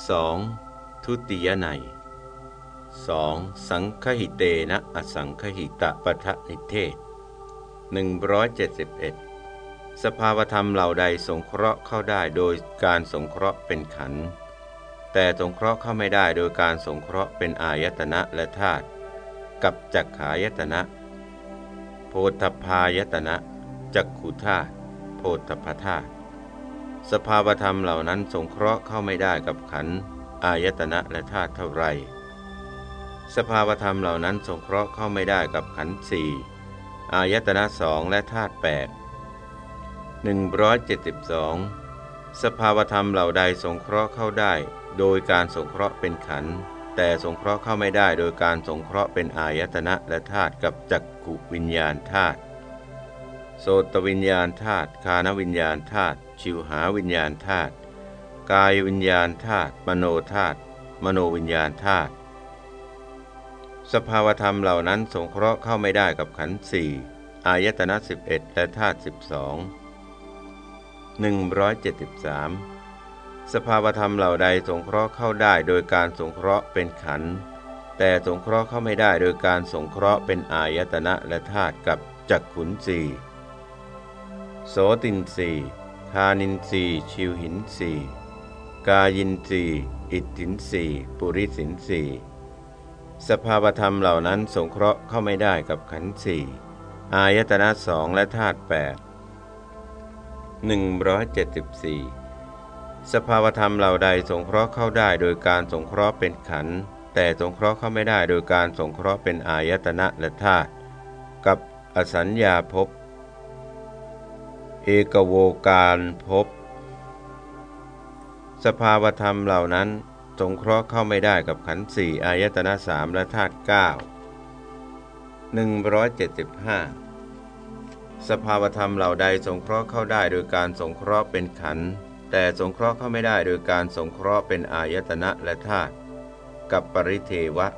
2. ทุติยไน 2. สังคหิเตนะอสังคหิตะปะทะนิเทศ 171 สภาวธรรมเหล่าใดสงเคราะห์เข้าได้โดยการสงเคราะห์เป็นขันธ์แต่สงเคราะห์เข้าไม่ได้โดยการสงเคราะห์เป็นอายตนะและธาตุกับจักขายตนะ โพธพายตนะ จักขุธาตุโพธพธาตุ สภาวธรรมเหล่านั้นสงเคราะห์เข้าไม่ได้กับขันอายตนะและธาตุเท่าไร สภาวธรรมเหล่านั้นสงเคราะห์เข้าไม่ได้กับขันสี่อายตนะสองและธาตุแปดหนึ่งร้อยเจ็ดสิบสองสภาวธรรมเหล่าใดสงเคราะห์เข้าได้ โดยการสงเคราะห์เป็นขันแต่สงเคราะห์เข้าไม่ได้โดยการสงเคราะห์เป็นอายตนะและธาตุกับจักขุวิญญาณธาตุโสตวิญญาณธาตุคานวิญญาณธาตุ ชิวหาวิญญาณธาตุกายวิญญาณธาตุมโนธาตุมโนวิญญาณธาตุสภาวธรรมเหล่านั้นสงเคราะห์เข้าไม่ได้กับขันธ์สี่อายตนะ11 และธาตุ12 173สภาวธรรมเหล่าใดสงเคราะห์เข้าได้โดยการสงเคราะห์เป็นขันธ์แต่สงเคราะห์เข้าไม่ได้โดยการสงเคราะห์เป็นอายตนะและธาตุกับจักขุนสีโสตินสี่ คานินสีชิวหินสีกายินสีอิทธินสีปุริสินสีสภาวธรรมเหล่านั้นสงเคราะห์เข้าไม่ได้กับขันธ์สี่อายตนะสองและธาตุแปดหนึ่งร้อยเจ็ดสิบสี่สภาวธรรมเหล่าใดสงเคราะห์เข้าได้โดยการสงเคราะห์เป็นขันธ์แต่สงเคราะห์เข้าไม่ได้โดยการสงเคราะห์เป็นอายตนะและธาตุกับอสัญญาภพ เอกโวการภพสภาวธรรมเหล่านั้นสงเคราะห์เข้าไม่ได้กับขันธ์สี่อายตนะสามและธาตุเก้าหนึ่งร้อยเจ็ดสิบห้าสภาวธรรมเหล่าใดสงเคราะห์เข้าได้โดยการสงเคราะห์เป็นขันธ์แต่สงเคราะห์เข้าไม่ได้โดยการสงเคราะห์เป็นอายตนะและธาตุกับปริเทวะ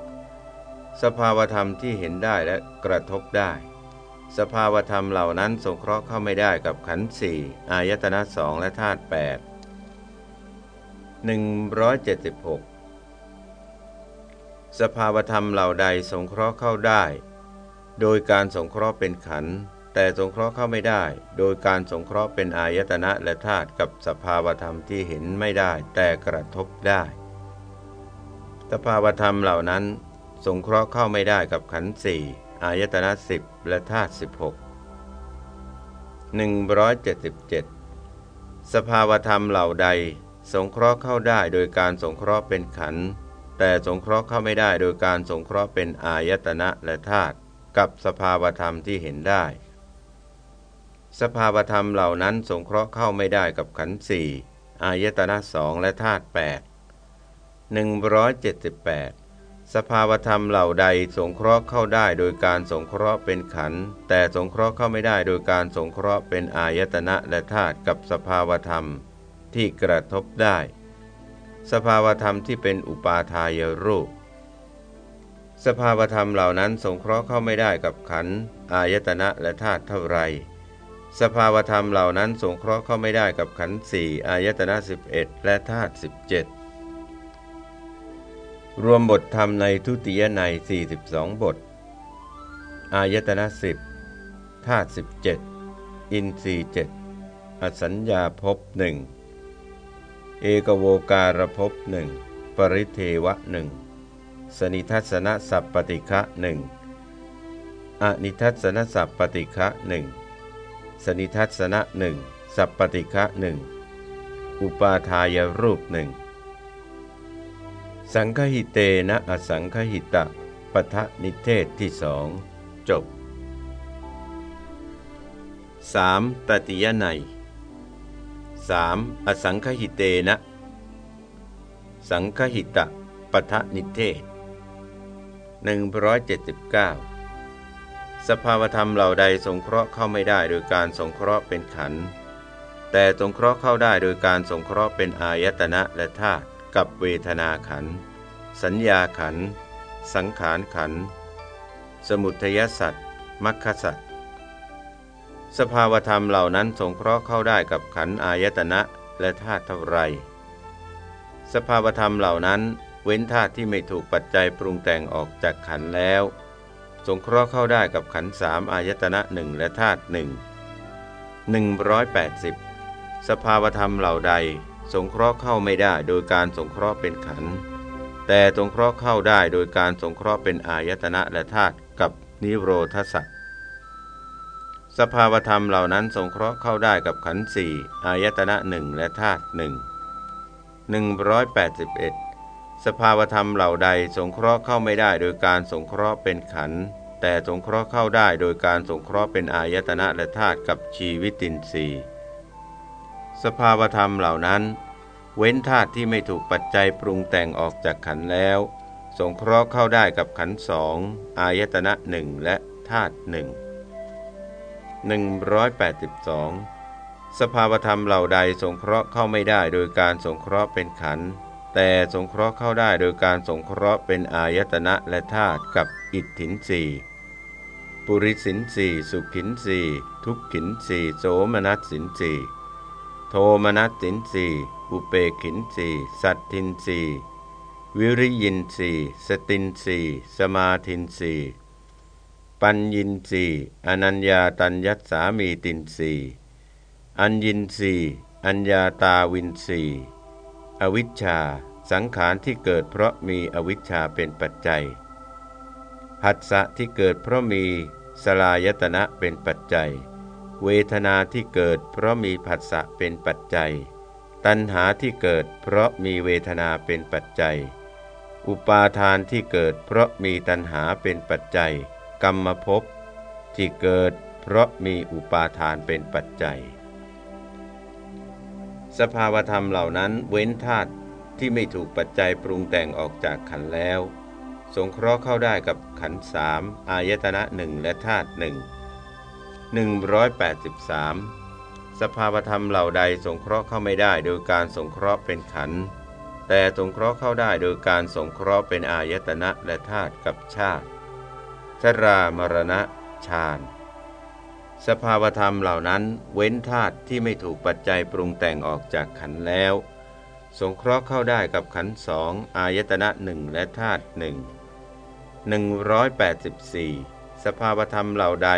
สภาวธรรมที่เห็นได้และกระทบได้ สภาวธรรมเหล่านั้นสงเคราะห์เข้าไม่ได้กับขันธ์สี่อายตนะสองและธาตุแปดหนึ่งร้อยเจ็ดสิบหกสภาวธรรมเหล่าใดสงเคราะห์เข้าได้ โดยการสงเคราะห์เป็นขันธ์แต่สงเคราะห์เข้าไม่ได้ โดยการสงเคราะห์เป็นอายตนะและธาตุกับสภาวธรรมที่เห็นไม่ได้ แต่กระทบได้ สภาวธรรมเหล่านั้น สงเคราะห์เข้าไม่ได้กับขันธ์สี่ อายตนะสิบและธาตุสิบหกหนึ่งร้อยเจ็ดสิบเจ็ดสภาวธรรมเหล่าใด สงเคราะห์เข้าได้โดยการสงเคราะห์เป็นขันธ์แต่สงเคราะห์เข้าไม่ได้โดยการสงเคราะห์เป็นอายตนะและธาตุกับสภาวธรรมที่เห็นได้ สภาวธรรมเหล่านั้นสงเคราะห์เข้าไม่ได้กับขันธ์สี่อายตนะสองและธาตุแปดหนึ่งร้อยเจ็ดสิบแปด สภาวธรรมเหล่าใดสงเคราะห์เข้าได้โดยการสงเคราะห์เป็นขันธ์แต่สงเคราะห์เข้าไม่ได้โดยการสงเคราะห์เป็นอายตนะและธาตุกับสภาวธรรมที่กระทบได้ สภาวธรรมที่เป็นอุปาทายรูป สภาวธรรมเหล่านั้นสงเคราะห์เข้าไม่ได้กับขันธ์อายตนะและธาตุเท่าไร สภาวธรรมเหล่านั้นสงเคราะห์เข้าไม่ได้กับขันธ์สี่อายตนะสิบเอ็ดและธาตุสิบเจ็ด รวมบทธรรมในทุติยใน42 บท อายตนะสิบธาตุสิบเจ็ดอินทรีเจ็ดอสัญญาภพหนึ่งเอกโวการภพหนึ่งปริเทวะหนึ่งสนิทัศนสัพปติคะหนึ่งอนิทัศนสัพปติคะหนึ่งสนิทัศนะหนึ่งสัพปติคะหนึ่งอุปาทายรูปหนึ่ง สังคหิเตนะอสังคหิตะปทะนิเทศที่สองจบ 3. ตติยนัย 3. อสังคหิเตนะ สังคหิตะปทะนิเทศ 179 สภาวธรรมเหล่าใดสงเคราะห์เข้าไม่ได้โดยการสงเคราะห์เป็นขันธ์แต่สงเคราะห์เข้าได้โดยการสงเคราะห์เป็นอายตนะและธาตุ กับเวทนาขัน สัญญาขัน สังขารขัน สมุทัยสัตว์มรรคสัตว์สภาวธรรมเหล่านั้นสงเคราะห์เข้าได้กับขันอายตนะและธาตุเท่าไร สภาวธรรมเหล่านั้นเว้นธาตุที่ไม่ถูกปัจจัยปรุงแต่งออกจากขันแล้ว สงเคราะห์เข้าได้กับขันสามอายตนะหนึ่งและธาตุหนึ่งหนึ่งร้อยแปดสิบสภาวธรรมเหล่าใด สงเคราะห์เข้าไม่ได้โดยการสงเคราะห์เป็นขันแต่สงเคราะห์เข้าได้โดยการสงเคราะห์เป็นอายตนะและธาตุกับนิโรธสัตสภาวธรรมเหล่านั้นสงเคราะห์เข้าได้กับขันธ์สี่อายตนะหนึ่งและธาตุหนึ่งหนึ่งร้อยแปดสิบเอ็ดสภาวธรรมเหล่าใดสงเคราะห์เข้าไม่ได้โดยการสงเคราะห์เป็นขันธ์แต่สงเคราะห์เข้าได้โดยการสงเคราะห์เป็นอายตนะและธาตุกับชีวิตินทรีย์ สภาวธรรมเหล่านั้น เว้นธาตุที่ไม่ถูกปัจจัยปรุงแต่งออกจากขันแล้ว สงเคราะห์เข้าได้กับขันสองอายตนะหนึ่งและธาตุหนึ่ง182 สภาวธรรมเหล่าใดสงเคราะห์เข้าไม่ได้โดยการสงเคราะห์เป็นขันแต่สงเคราะห์เข้าได้โดยการสงเคราะห์เป็นอายตนะและธาตุกับอิทธินสีปุริสินสีสุขินสีทุกขินสีโสมนัสสินสี ทมนัสสินสีอุเปขินสีสัตทินสีวิริยินสีสตินสีสมาทินสีปัญญินสีอนัญญาตัญยัสสามีตินสีอัญญินสีอัญญาตาวินสีอวิชชา สังขารที่เกิดเพราะมีอวิชชาเป็นปัจจัยหัสสะที่เกิดเพราะมีสลายตนะเป็นปัจจัย เวทนาที่เกิดเพราะมีผัสสะเป็นปัจจัย ตัณหาที่เกิดเพราะมีเวทนาเป็นปัจจัย อุปาทานที่เกิดเพราะมีตัณหาเป็นปัจจัย กรรมภพที่เกิดเพราะมีอุปาทานเป็นปัจจัย สภาวธรรมเหล่านั้นเว้นธาตุที่ไม่ถูกปัจจัยปรุงแต่งออกจากขันแล้ว สงเคราะห์เข้าได้กับขันสามอายตนะหนึ่งและธาตุหนึ่ง หนึ่งร้อยแปดสิบสามสภาวธรรมเหล่าใดสงเคราะห์เข้าไม่ได้โดยการสงเคราะห์เป็นขันแต่สงเคราะห์เข้าได้โดยการสงเคราะห์เป็นอายตนะและธาตุกับชาติชรามรณะฌานสภาวธรรมเหล่านั้นเว้นธาตุที่ไม่ถูกปัจจัยปรุงแต่งออกจากขันแล้ว สงเคราะห์เข้าได้กับขันสองอายตนะหนึ่งและธาตุหนึ่งหนึ่งร้อยแปดสิบสี่สภาวธรรมเหล่าใด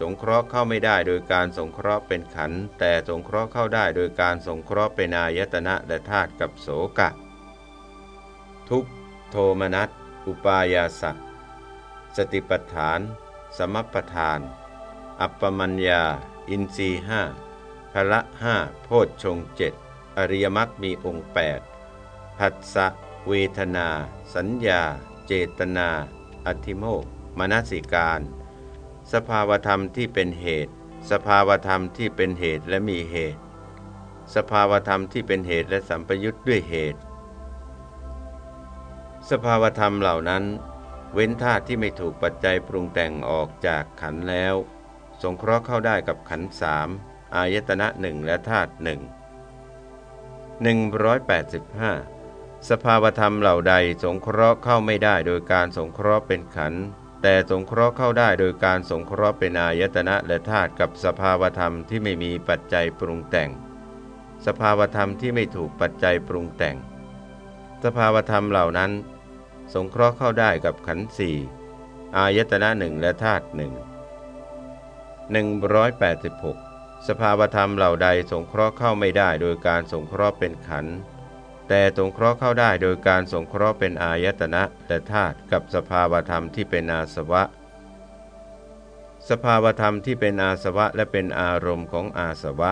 สงเคราะห์เข้าไม่ได้โดยการสงเคราะห์เป็นขันแต่สงเคราะห์เข้าได้โดยการสงเคราะห์เป็นอายตนะและธาตุกับโสกะ ทุกโทมนัสอุปายาสัสติปัฏฐาน สมปทาน อัปปมัญญา อินทรีห้าพละห้าโพชฌงเจ็ดอริยมรรคมีองค์แปดผัสสะเวทนา สัญญา เจตนา อธิโมกมนสิการ สภาวธรรมที่เป็นเหตุ สภาวธรรมที่เป็นเหตุและมีเหตุ สภาวธรรมที่เป็นเหตุและสัมปยุทธ์ด้วยเหตุ สภาวธรรมเหล่านั้น เว้นธาตุที่ไม่ถูกปัจจัยปรุงแต่งออกจากขันแล้ว สงเคราะห์เข้าได้กับขันสามอายตนะหนึ่งและธาตุหนึ่งหนึ่งร้อยแปดสิบห้าสภาวธรรมเหล่าใดสงเคราะห์เข้าไม่ได้โดยการสงเคราะห์เป็นขัน แต่สงเคราะห์เข้าได้โดยการสงเคราะห์เป็นอายตนะและธาตุกับสภาวธรรมที่ไม่มีปัจจัยปรุงแต่ง สภาวธรรมที่ไม่ถูกปัจจัยปรุงแต่ง สภาวธรรมเหล่านั้น สงเคราะห์เข้าได้กับขันธ์สี่อายตนะหนึ่งและธาตุหนึ่งหนึ่งร้อยแปดสิบหกสภาวธรรมเหล่าใดสงเคราะห์เข้าไม่ได้โดยการสงเคราะห์เป็นขันธ์ แต่สงเคราะห์เข้าได้โดยการสงเคราะห์เป็นอายตนะและธาตุกับสภาวธรรมที่เป็นอาสวะ สภาวธรรมที่เป็นอาสวะและเป็นอารมณ์ของอาสวะ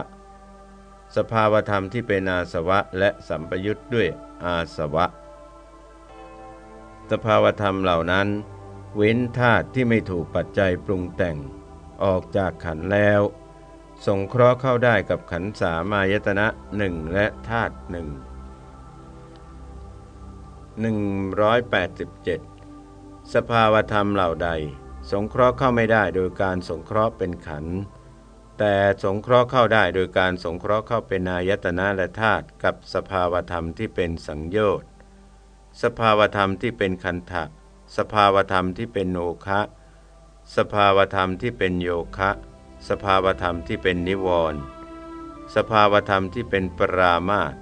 สภาวธรรมที่เป็นอาสวะและสัมปยุทธ์ด้วยอาสวะ สภาวธรรมเหล่านั้น เว้นธาตุที่ไม่ถูกปัจจัยปรุงแต่ง ออกจากขันแล้วสงเคราะห์เข้าได้กับขันสามายตนะหนึ่งและธาตุหนึ่ง หนึ่งร้อยแปดสิบเจ็ดสภาวธรรมเหล่าใด สงเคราะห์เข้าไม่ได้โดยการสงเคราะห์เป็นขันแต่สงเคราะห์เข้าได้โดยการสงเคราะห์เข้าเป็นอายตนะและธาตุกับสภาวธรรมที่เป็นสังโยชน์สภาวธรรมที่เป็นคันทะสภาวธรรมที่เป็นโนคะ สภาวธรรมที่เป็นโยคะ สภาวธรรมที่เป็นนิวรณ์สภาวธรรมที่เป็นปรามาต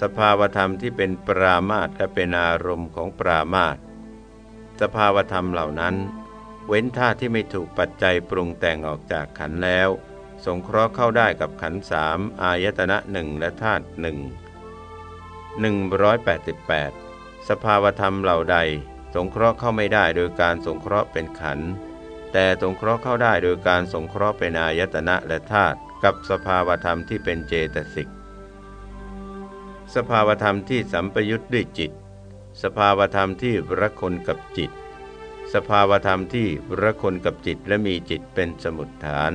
สภาวธรรมที่เป็นปรามาตและเป็นอารมณ์ของปรามาตสภาวธรรมเหล่านั้น เว้นท่าที่ไม่ถูกปัจจัยปรุงแต่งออกจากขันแล้ว สงเคราะห์เข้าได้กับขันสามอายตนะหนึ่งและธาตุหนึ่ง188 สภาวธรรมเหล่าใด สงเคราะห์เข้าไม่ได้โดยการสงเคราะห์เป็นขันแต่สงเคราะห์เข้าได้โดยการสงเคราะห์เป็นอายตนะและธาตุกับสภาวธรรมที่เป็นเจตสิก สภาวธรรมที่สัมปยุทธ์ด้วยจิต สภาวธรรมที่รักคนกับจิต สภาวธรรมที่รักคนกับจิตและมีจิตเป็นสมุดฐาน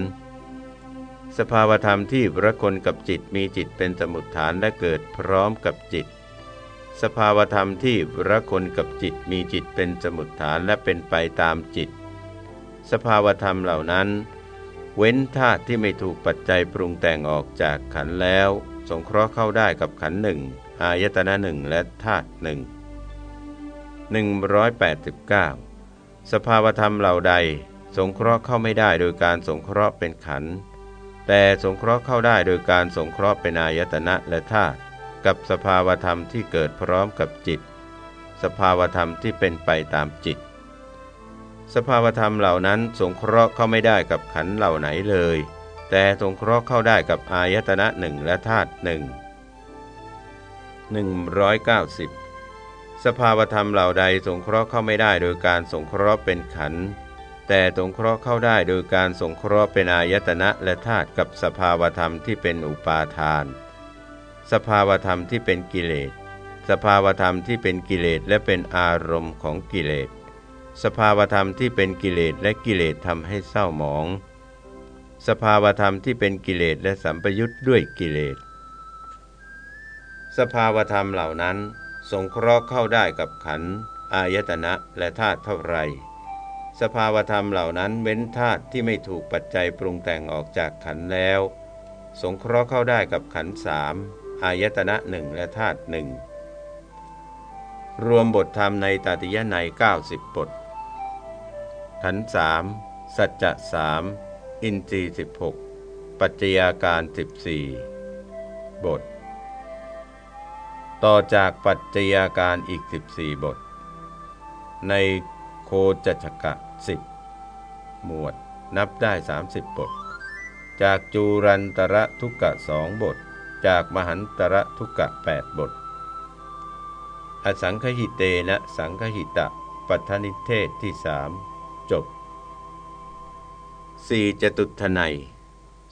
สภาวธรรมที่รักคนกับจิตมีจิตเป็นสมุดฐานและเกิดพร้อมกับจิต สภาวธรรมที่รักคนกับจิตมีจิตเป็นสมุดฐานและเป็นไปตามจิต สภาวธรรมเหล่านั้น เว้นธาตุที่ไม่ถูกปัจจัยปรุงแต่งออกจากขันแล้ว สงเคราะห์เข้าได้กับขันหนึ่งอายตนะหนึ่งและธาตุหนึ่งหนึ่งร้อยแปดสิบเก้าสภาวธรรมเหล่าใด สงเคราะห์เข้าไม่ได้โดยการสงเคราะห์เป็นขัน แต่สงเคราะห์เข้าได้โดยการสงเคราะห์เป็นอายตนะและธาตุกับสภาวธรรมที่เกิดพร้อมกับจิต สภาวธรรมที่เป็นไปตามจิต สภาวธรรมเหล่านั้นสงเคราะห์เข้าไม่ได้กับขันเหล่าไหนเลย แต่สงเคราะห์เข้าได้กับอายตนะหนึ่งและธาตุหนึ่งหนึ่งร้อยเก้าสิบสภาวธรรมเหล่าใดสงเคราะห์เข้าไม่ได้โดยการสงเคราะห์เป็นขันแต่สงเคราะห์เข้าได้โดยการสงเคราะห์เป็นอายตนะและธาตุกับสภาวธรรมที่เป็นอุปาทาน สภาวธรรมที่เป็นกิเลส สภาวธรรมที่เป็นกิเลสและเป็นอารมณ์ของกิเลส สภาวธรรมที่เป็นกิเลสและกิเลสทำให้เศร้าหมอง สภาวธรรมที่เป็นกิเลสและสัมปยุทธ์ด้วยกิเลส สภาวธรรมเหล่านั้น สงเคราะห์เข้าได้กับขันอายตนะและธาตุเท่าไร สภาวธรรมเหล่านั้นเว้นธาตุที่ไม่ถูกปัจจัยปรุงแต่งออกจากขันแล้ว สงเคราะห์เข้าได้กับขันสามอายตนะหนึ่งและธาตุหนึ่งรวมบทธรรมในตติยนัย90 บทขันสามสัจจะสาม อินทรีสิบหกปัจจัยาการสิบสี่บท ต่อจากปัจจัยาการอีกสิบสี่บท ในโคจัชกะสิบหมวดนับได้สามสิบบท จากจูรันตระทุกกะสองบท จากมหันตระทุกกะแปดบท อสังคหิเตนะสังคหิตะ ปัทนิเทศที่สามจบ สี่จตุทนัย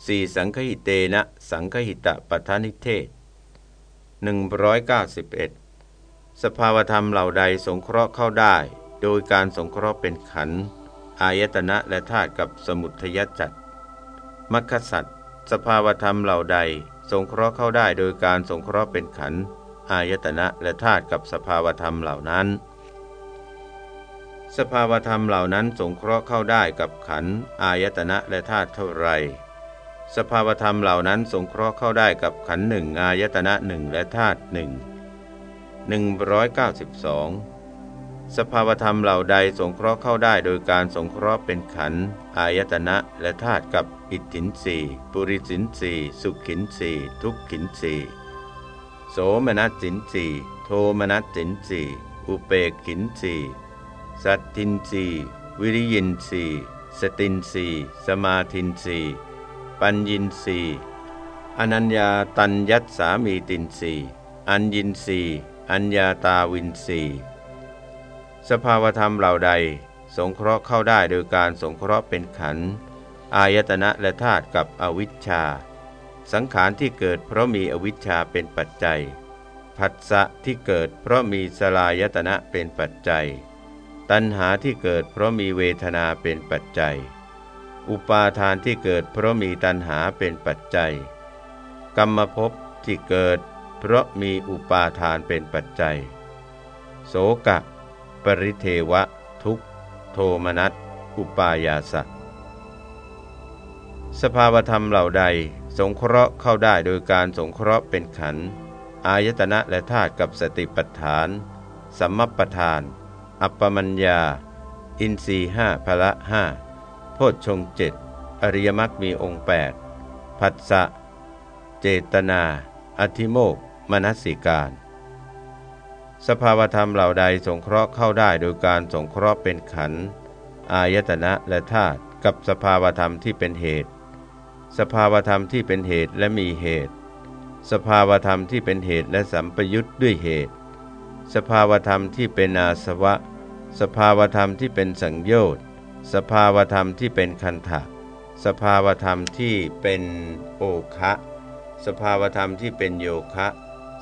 สี่สังคหิเตนะสังคหิตะปทานิเทศหนึ่งร้อยเก้าสิบเอ็ดสภาวธรรมเหล่าใดสงเคราะห์เข้าได้ โดยการสงเคราะห์เป็นขันธ์อายตนะและธาตุกับสมุทยจัตมัคคสัตสภาวธรรมเหล่าใด สงเคราะห์เข้าได้โดยการสงเคราะห์เป็นขันธ์อายตนะและธาตุกับสภาวธรรมเหล่านั้น สภาวธรรมเหล่านั้นสงเคราะห์เข้าได้กับขันอายตนะและธาตุเท่าไร สภาวธรรมเหล่านั้นสงเคราะห์เข้าได้กับขันหนึ่งอายตนะหนึ่งและธาตุหนึ่งหนึ่งร้อยเก้าสิบสองสภาวธรรมเหล่าใดสงเคราะห์เข้าได้โดยการสงเคราะห์เป็นขันอายตนะและธาตุกับอิทธินสีปุริสินสีสุขินสีทุกขินสีโสมนัสสินสีโทมนัสสินสีอุเปกขินสี สัตตินสีวิริยินสีสตินสีสมาทินสีปัญญินสีอนัญญาตัญยัตสามีตินสีอัญญินสีอัญญาตาวินสีสภาวธรรมเหล่าใด สงเคราะห์เข้าได้โดยการสงเคราะห์เป็นขันอายตนะและธาตุกับอวิชชา สังขารที่เกิดเพราะมีอวิชชาเป็นปัจจัยผัสสะที่เกิดเพราะมีสลายตนะเป็นปัจจัย ตัณหาที่เกิดเพราะมีเวทนาเป็นปัจจัย อุปาทานที่เกิดเพราะมีตัณหาเป็นปัจจัย กรรมภพที่เกิด เพราะมีอุปาทานเป็นปัจจัย โสกะ ปริเทวะ ทุกโทมนัสอุปายาสะสภาวธรรมเหล่าใดสงเคราะห์เข้าได้โดยการสงเคราะห์เป็นขันอายตนะและธาตุกับสติปัฏฐาน สัมมปทาน อัปปมัญญา อินทรีห้าพละห้าโพชฌงเจ็ดอริยมรรคมีองค์แปดผัสสะเจตนา อธิโมกมนัสิการ สภาวธรรมเหล่าใดสงเคราะห์เข้าได้โดยการสงเคราะห์เป็นขันธ์อายตนะและธาตุกับสภาวธรรมที่เป็นเหตุ สภาวธรรมที่เป็นเหตุและมีเหตุ สภาวธรรมที่เป็นเหตุและสัมปยุทธ์ด้วยเหตุ สภาวธรรมที่เป็นอาสวะ สภาวธรรมที่เป็นสังโยชน์ สภาวธรรมที่เป็นคันธะสภาวธรรมที่เป็นโอคะสภาวธรรมที่เป็นโยคะ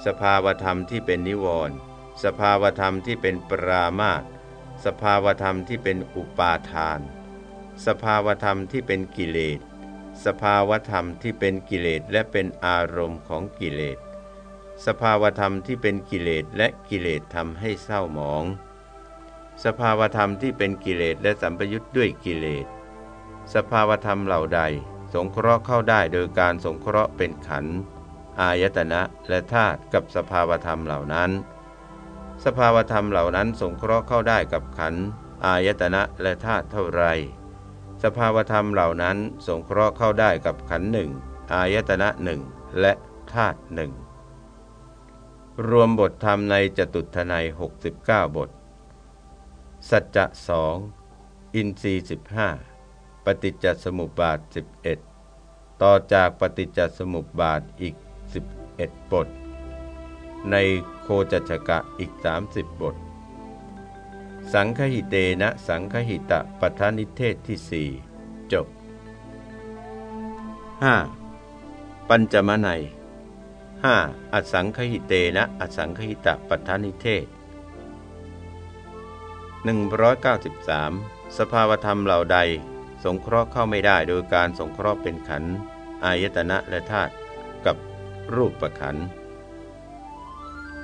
สภาวธรรมที่เป็นนิวรณ์สภาวธรรมที่เป็นปรามาตสภาวธรรมที่เป็นอุปาทาน สภาวธรรมที่เป็นกิเลส สภาวธรรมที่เป็นกิเลสและเป็นอารมณ์ของกิเลส สภาวธรรมที่เป็นกิเลสและกิเลสทำให้เศร้าหมอง สภาวธรรมที่เป็นกิเลสและสัมปยุทธ์ด้วยกิเลส สภาวธรรมเหล่าใด สงเคราะห์เข้าได้โดยการสงเคราะห์เป็นขันธ์อายตนะและธาตุกับสภาวธรรมเหล่านั้น สภาวธรรมเหล่านั้นสงเคราะห์เข้าได้กับขันธ์อายตนะและธาตุเท่าไร สภาวธรรมเหล่านั้นสงเคราะห์เข้าได้กับขันธ์หนึ่งอายตนะหนึ่งและธาตุหนึ่งรวมบทธรรมในจตุทนัย69 บท สัจจะสองอินทรีสิบห้าปฏิจจสมุปบาท 11 ต่อจากปฏิจจสมุปบาทอีก 11 บท ในโคจัชกะอีก 30 บท สังคหิเตนะสังคหิตะปัทานิเทศที่สี่จบ 5. ปัญจมนัย 5. อสังคหิเตนะอสังคหิตะปัทานิเทศ 193 สภาวธรรมเหล่าใด สงเคราะห์เข้าไม่ได้โดยการสงเคราะห์เป็นขันธ์อายตนะและธาตุกับรูปประขันธ์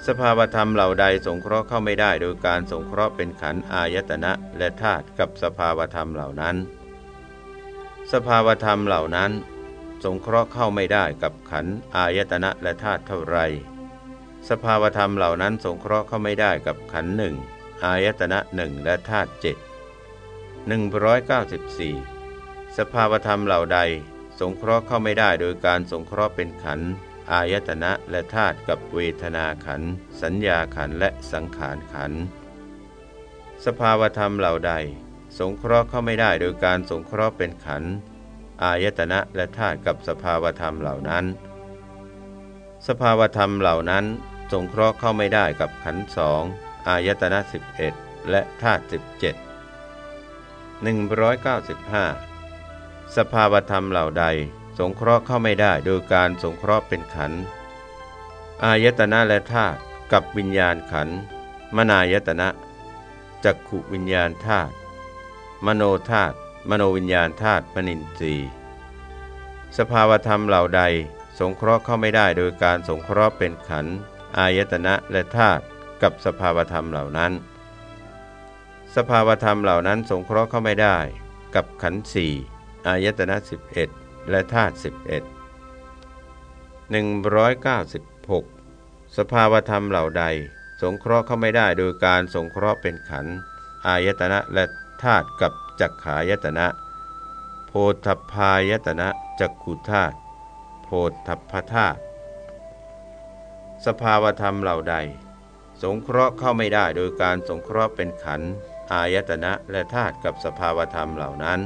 สภาวธรรมเหล่าใดสงเคราะห์เข้าไม่ได้โดยการสงเคราะห์เป็นขันธ์อายตนะและธาตุกับสภาวธรรมเหล่านั้น สภาวธรรมเหล่านั้น สงเคราะห์เข้าไม่ได้กับขันธ์อายตนะและธาตุเท่าไร สภาวธรรมเหล่านั้นสงเคราะห์เข้าไม่ได้กับขันธ์หนึ่ง อายตนะหนึ่งและธาตุเจ็ดหนึ่งร้อยเก้าสิบสี่สภาวธรรมเหล่าใด สงเคราะห์เข้าไม่ได้โดยการสงเคราะห์เป็นขันธ์อายตนะและธาตุกับเวทนาขันสัญญาขันและสังขารขันสภาวธรรมเหล่าใด สงเคราะห์เข้าไม่ได้โดยการสงเคราะห์เป็นขันอายตนะและธาตุกับสภาวธรรมเหล่านั้น สภาวธรรมเหล่านั้น สงเคราะห์เข้าไม่ได้กับขันสอง อายตนะ11 และธาตุ17 195 สภาวธรรมเหล่าใดสงเคราะห์เข้าไม่ได้โดยการสงเคราะห์เป็นขันอายตนะและธาตุกับวิญญาณขันมนายตนะจักขุวิญญาณธาตุมโนธาตุมโนวิญญาณธาตุมนินทรีสภาวธรรมเหล่าใด สงเคราะห์เข้าไม่ได้โดยการสงเคราะห์เป็นขันอายตนะและธาตุ กับสภาวธรรมเหล่านั้น สภาวธรรมเหล่านั้นสงเคราะห์เข้าไม่ได้ กับขันสี่อายตนะ11 และธาตุสิบเอ็ดหนึ่งร้อยเก้าสิบหกสภาวธรรมเหล่าใด สงเคราะห์เข้าไม่ได้โดยการสงเคราะห์เป็นขันธ์อายตนะและธาตุกับจักขายตนะ โพธพายตนะจักขุธาตุโพธพธาตุสภาวธรรมเหล่าใด สงเคราะห์เข้าไม่ได้โดยการสงเคราะห์เป็นขันธ์อายตนะและธาตุกับสภาวธรรมเหล่านั้น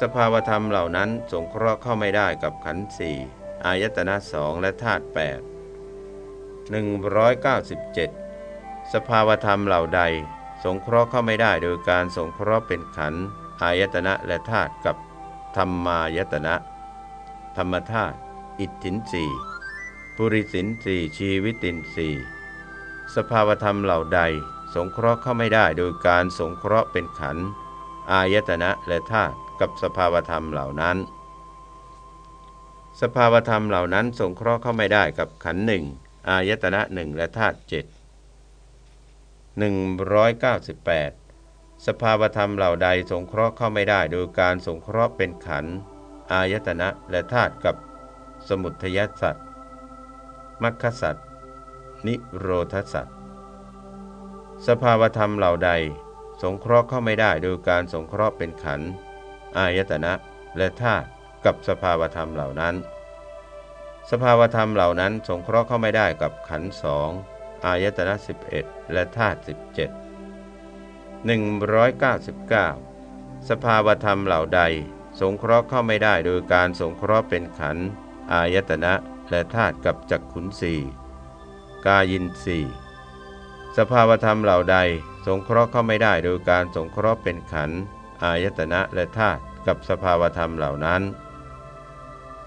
สภาวธรรมเหล่านั้นสงเคราะห์เข้าไม่ได้กับขันธ์สี่อายตนะสองและธาตุแปดหนึ่งร้อยเก้าสิบเจ็ดสภาวธรรมเหล่าใด สงเคราะห์เข้าไม่ได้โดยการสงเคราะห์เป็นขันธ์อายตนะและธาตุกับธรรมายตนะ ธรรมธาตุอิทธินสี ปุริสินสี่ชีวิตินสี่สภาวธรรมเหล่าใด สงเคราะห์เข้าไม่ได้โดยการสงเคราะห์เป็นขันธ์อายตนะและธาตุกับสภาวธรรมเหล่านั้น สภาวธรรมเหล่านั้นสงเคราะห์เข้าไม่ได้กับขันธ์หนึ่งอายตนะหนึ่งและธาตุเจ็ดหนึ่งร้อยเก้าสิบแปดสภาวธรรมเหล่าใดสงเคราะห์เข้าไม่ได้โดยการสงเคราะห์เป็นขันธ์อายตนะและธาตุกับสมุทยสัตว์ มัคคสัตว์นิโรธสัตว์สภาวธรรมเหล่าใด สงเคราะห์เข้าไม่ได้โดยการสงเคราะห์เป็นขันธ์อายตนะและธาตุกับสภาวธรรมเหล่านั้นสสภาวธรรมเหล่านั้นสงเคราะห์เข้าไม่ได้กับขันธ์สองอายตนะ11 และธาตุ17 199 สภาวธรรมเหล่าใด สงเคราะห์เข้าไม่ได้โดยการสงเคราะห์เป็นขันธ์อายตนะ และธาตุกับจักขุนสี่กายินสี่สภาวธรรมเหล่าใดสงเคราะห์เข้าไม่ได้โดยการสงเคราะห์เป็นขันธ์อายตนะและธาตุกับสภาวธรรมเหล่านั้น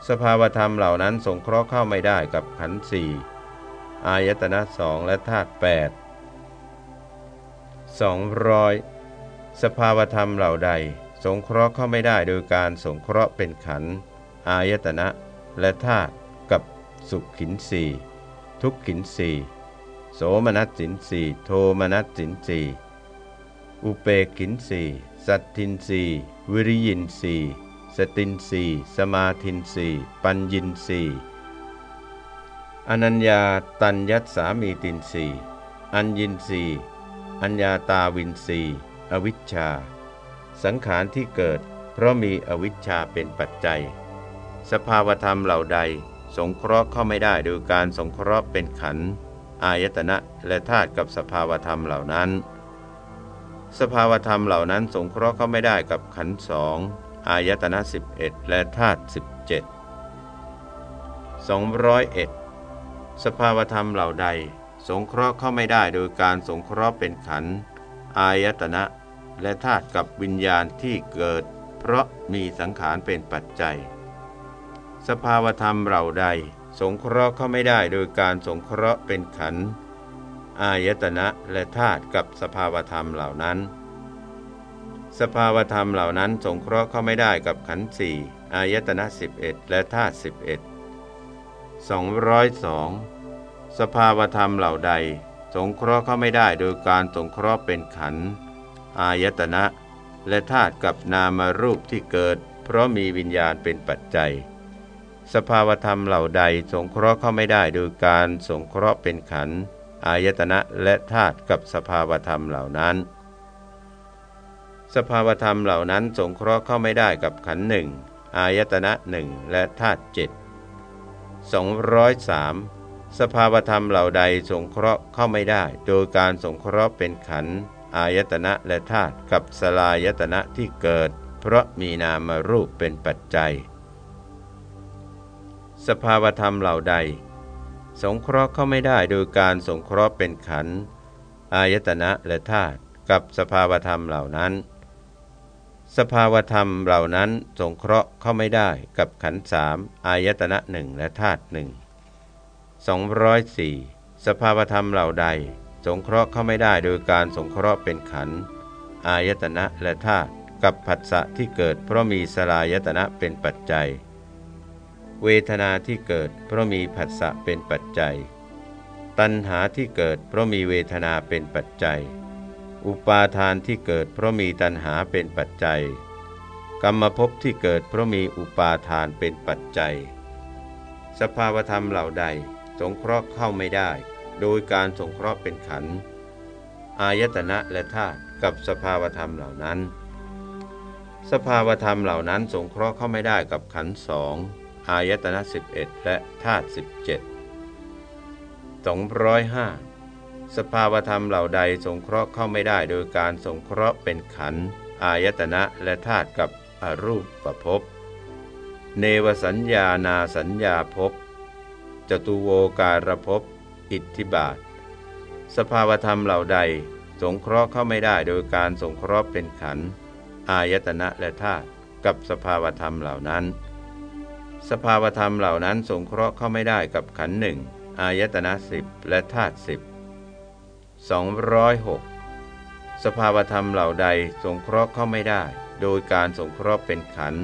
สภาวธรรมเหล่านั้นสงเคราะห์เข้าไม่ได้กับขันธ์สี่อายตนะสองและธาตุแปดสองร้อยสภาวธรรมเหล่าใด สงเคราะห์เข้าไม่ได้โดยการสงเคราะห์เป็นขันธ์อายตนะและธาตุ สุขขินสีทุกขินสีโสมนัสสินสีโทมนัสสินสีอุเปกินสีสัตทินสีวิริยินสีสตินสีสมาทินสีปัญญินสีอนัญญาตัญยัตสามีตินสีอัญญินสีอัญญาตาวินสีอวิชชา สังขารที่เกิด เพราะมีอวิชชาเป็นปัจจัย สภาวธรรมเหล่าใด สงเคราะห์เข้าไม่ได้โดยการสงเคราะห์เป็นขันธ์อายตนะและธาตุกับสภาวธรรมเหล่านั้น สภาวธรรมเหล่านั้นสงเคราะห์เข้าไม่ได้กับขันธ์สองอายตนะ 11 และธาตุ17 201 สภาวธรรมเหล่าใด สงเคราะห์เข้าไม่ได้โดยการสงเคราะห์เป็นขันธ์อายตนะ และธาตุกับวิญญาณที่เกิด เพราะมีสังขารเป็นปัจจัย สภาวธรรมเหล่าใด สงเคราะห์เข้าไม่ได้โดยการสงเคราะห์เป็นขันธ์อายตนะและธาตุกับสภาวธรรมเหล่านั้น สภาวธรรมเหล่านั้น สงเคราะห์เข้าไม่ได้กับขันธ์สี่อายตนะ 11 และธาตุ11 202 สภาวธรรมเหล่าใด สงเคราะห์เข้าไม่ได้โดยการสงเคราะห์เป็นขันธ์อายตนะ และธาตุกับนามรูปที่เกิด เพราะมีวิญญาณเป็นปัจจัย สภาวธรรมเหล่าใดสงเคราะห์เข้าไม่ได้โดยการสงเคราะห์เป็นขันธ์อายตนะและธาตุกับสภาวธรรมเหล่านั้น สภาวธรรมเหล่านั้นสงเคราะห์เข้าไม่ได้กับขันธ์หนึ่งอายตนะหนึ่งและธาตุเจ็ดสองร้อยสามสภาวธรรมเหล่าใดสงเคราะห์เข้าไม่ได้ โดยการสงเคราะห์เป็นขันธ์อายตนะและธาตุกับสลายตนะที่เกิด เพราะมีนามารูปเป็นปัจจัย สภาวธรรมเหล่าใด สงเคราะห์เข้าไม่ได้โดยการสงเคราะห์เป็นขันธ์อายตนะและธาตุกับสภาวธรรมเหล่านั้น สภาวธรรมเหล่านั้นสงเคราะห์เข้าไม่ได้กับขันธ์สามอายตนะหนึ่งและธาตุหนึ่งสองร้อยสี่สภาวธรรมเหล่าใด สงเคราะห์เข้าไม่ได้โดยการสงเคราะห์เป็นขันธ์อายตนะและธาตุกับผัสสะที่เกิดเพราะมีสลายตนะเป็นปัจจัย เวทนาที่เกิด เพราะมีผัสสะเป็นปัจจัย ตัณหาที่เกิด เพราะมีเวทนาเป็นปัจจัย อุปาทานที่เกิด เพราะมีตัณหาเป็นปัจจัย กรรมภพที่เกิด เพราะมีอุปาทานเป็นปัจจัย สภาวธรรมเหล่าใด สงเคราะห์เข้าไม่ได้ โดยการสงเคราะห์เป็นขันธ์อายตนะและธาตุกับสภาวธรรมเหล่านั้น สภาวธรรมเหล่านั้นสงเคราะห์เข้าไม่ได้กับขันธ์สอง อายตนะ11 และธาตุ17 205 สภาวธรรมเหล่าใดสงเคราะห์เข้าไม่ได้โดยการสงเคราะห์เป็นขันธ์อายตนะและธาตุกับอรูปประพบเนวสัญญานาสัญญาภพจตุโวการภพอิทธิบาท สภาวธรรมเหล่าใด สงเคราะห์เข้าไม่ได้โดยการสงเคราะห์เป็นขันธ์อายตนะและธาตุกับสภาวธรรมเหล่านั้น สภาวธรรมเหล่านั้นสงเคราะห์เข้าไม่ได้กับขันหนึ่งอายตนะสิบและธาตุสิบสองร้อยหกสภาวธรรมเหล่าใดสงเคราะห์เข้าไม่ได้ โดยการสงเคราะห์เป็นขัน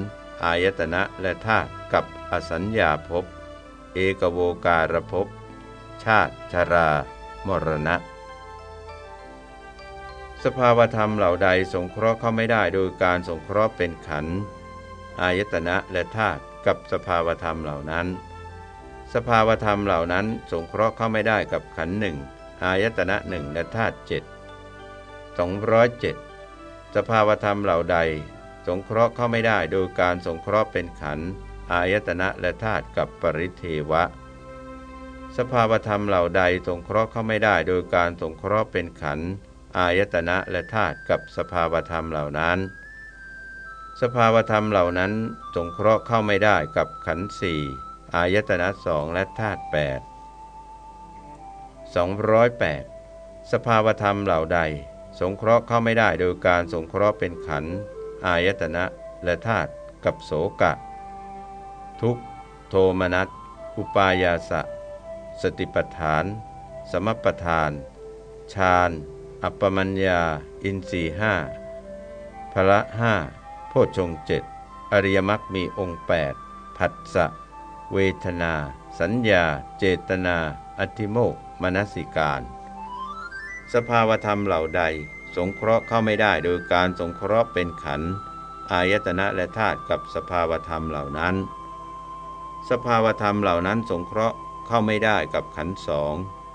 อายตนะและธาตุกับอสัญญาภพเอกโวการภพชาติชรามรณะ สภาวธรรมเหล่าใดสงเคราะห์เข้าไม่ได้โดยการสงเคราะห์เป็นขันอายตนะและธาตุ กับสภาวธรรมเหล่านั้น สภาวธรรมเหล่านั้นสงเคราะห์เข้าไม่ได้กับขันหนึ่งอายตนะหนึ่งและธาตุเจ็ดสองร้อยเจ็ดสภาวธรรมเหล่าใด สงเคราะห์เข้าไม่ได้โดยการสงเคราะห์เป็นขันอายตนะและธาตุกับปริเทวะ สภาวธรรมเหล่าใดสงเคราะห์เข้าไม่ได้โดยการสงเคราะห์เป็นขันอายตนะและธาตุกับสภาวธรรมเหล่านั้น สภาวธรรมเหล่านั้นสงเคราะห์เข้าไม่ได้กับขันธ์สี่อายตนะสองและธาตุแปด208 สภาวธรรมเหล่าใด สงเคราะห์เข้าไม่ได้โดยการสงเคราะห์เป็นขันธ์อายตนะและธาตุกับโสกะ ทุกโทมนัสอุปายาสะ สติปทาน สมปทานฌาน อัปปมัญญา อินทรีห้าพละห้า โพชงเจ็ดอริยมรรคมีองค์ 8 ผัสสะเวทนา สัญญา เจตนา อธิโมกมนสิการ สภาวธรรมเหล่าใด สงเคราะห์เข้าไม่ได้โดยการสงเคราะห์เป็นขันธ์อายตนะและธาตุกับสภาวธรรมเหล่านั้น สภาวธรรมเหล่านั้นสงเคราะห์เข้าไม่ได้กับขันธ์สอง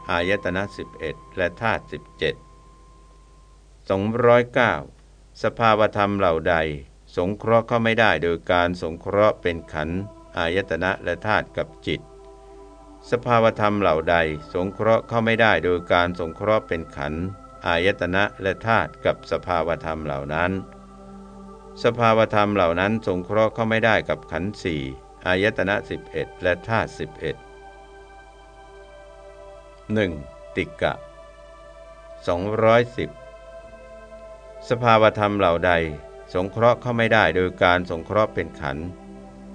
อายตนะ11 และธาตุ17 209 สภาวธรรมเหล่าใด สงเคราะห์เข้าไม่ได้โดยการสงเคราะห์เป็นขันธ์อายตนะและธาตุกับจิต สภาวธรรมเหล่าใด สงเคราะห์เข้าไม่ได้โดยการสงเคราะห์เป็นขันธ์อายตนะและธาตุกับสภาวธรรมเหล่านั้น สภาวธรรมเหล่านั้น สงเคราะห์เข้าไม่ได้กับขันธ์สี่อายตนะ 11 และธาตุ11 1. ติกะ 210 สภาวธรรมเหล่าใด สงเคราะห์เข้าไม่ได้โดยการสงเคราะห์เป็นขันธ์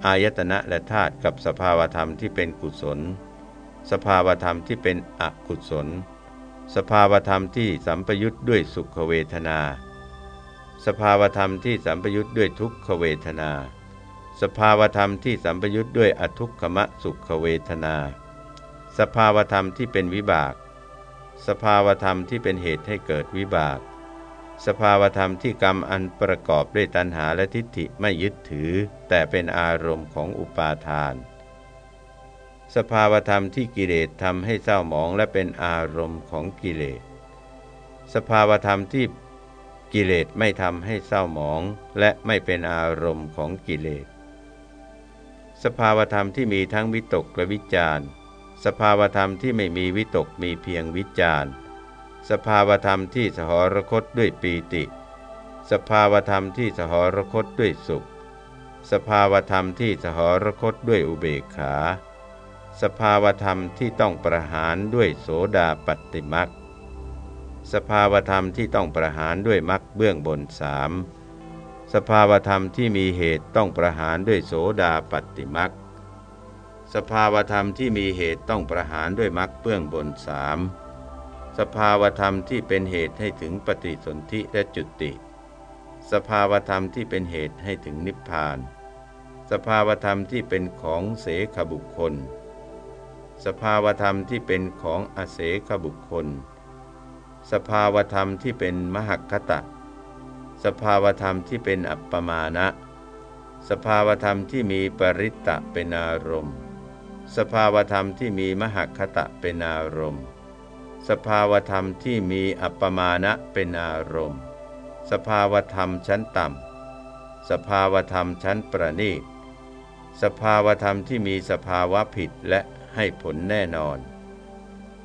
อายตนะและธาตุกับสภาวธรรมที่เป็นกุศล สภาวธรรมที่เป็นอกุศล สภาวธรรมที่สัมปยุทธ์ด้วยสุขเวทนา สภาวธรรมที่สัมปยุทธ์ด้วยทุกขเวทนา สภาวธรรมที่สัมปยุทธ์ด้วยอทุกขมะสุขเวทนา สภาวธรรมที่เป็นวิบาก สภาวธรรมที่เป็นเหตุให้เกิดวิบาก สภาวธรรมที่กรรมอันประกอบด้วยตัณหาและทิฏฐิไม่ยึดถือ แต่เป็นอารมณ์ของอุปาทาน สภาวธรรมที่กิเลสทำให้เศร้าหมองและเป็นอารมณ์ของกิเลส สภาวธรรมที่กิเลสไม่ทำให้เศร้าหมองและไม่เป็นอารมณ์ของกิเลส สภาวธรรมที่มีทั้งวิตกและวิจารณ์สภาวธรรมที่ไม่มีวิตกมีเพียงวิจาร สภาวธรรมที่สหรคตด้วยปีติ สภาวธรรมที่สหรคตด้วยสุข สภาวธรรมที่สหรคตด้วยอุเบกขา สภาวธรรมที่ต้องประหารด้วยโสดาปฏิมักสภาวธรรมที่ต้องประหารด้วยมักเบื้องบนสามสภาวธรรมที่มีเหตุต้องประหารด้วยโสดาปฏิมักสภาวธรรมที่มีเหตุต้องประหารด้วยมรรคเบื้องบนสาม สภาวธรรมที่เป็นเหตุให้ถึงปฏิสนธิและจุติ สภาวธรรมที่เป็นเหตุให้ถึงนิพพาน สภาวธรรมที่เป็นของเสขบุคคล สภาวธรรมที่เป็นของอเสขบุคคล สภาวธรรมที่เป็นมหคตะ สภาวธรรมที่เป็นอัปปมาณะสภาวธรรมที่มีปริตตะเป็นอารมณ์ สภาวธรรมที่มีมหคตะเป็นอารมณ์ สภาวธรรมที่มีอัปปมาณะเป็นอารมณ์ สภาวธรรมชั้นต่ำ สภาวธรรมชั้นประณีต สภาวธรรมที่มีสภาวะผิดและให้ผลแน่นอน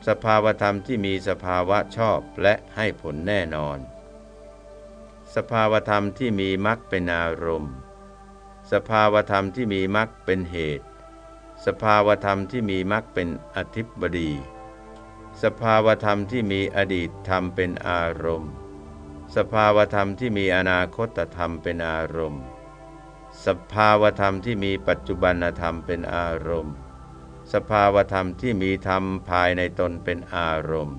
สภาวธรรมที่มีสภาวะชอบและให้ผลแน่นอน สภาวธรรมที่มีมรรคเป็นอารมณ์ สภาวธรรมที่มีมรรคเป็นเหตุ สภาวธรรมที่มีมรรคเป็นอธิบดี สภาวธรรมที่มีอดีตธรรมเป็นอารมณ์ สภาวธรรมที่มีอนาคตธรรมเป็นอารมณ์ สภาวธรรมที่มีปัจจุบันธรรมเป็นอารมณ์ สภาวธรรมที่มีธรรมภายในตนเป็นอารมณ์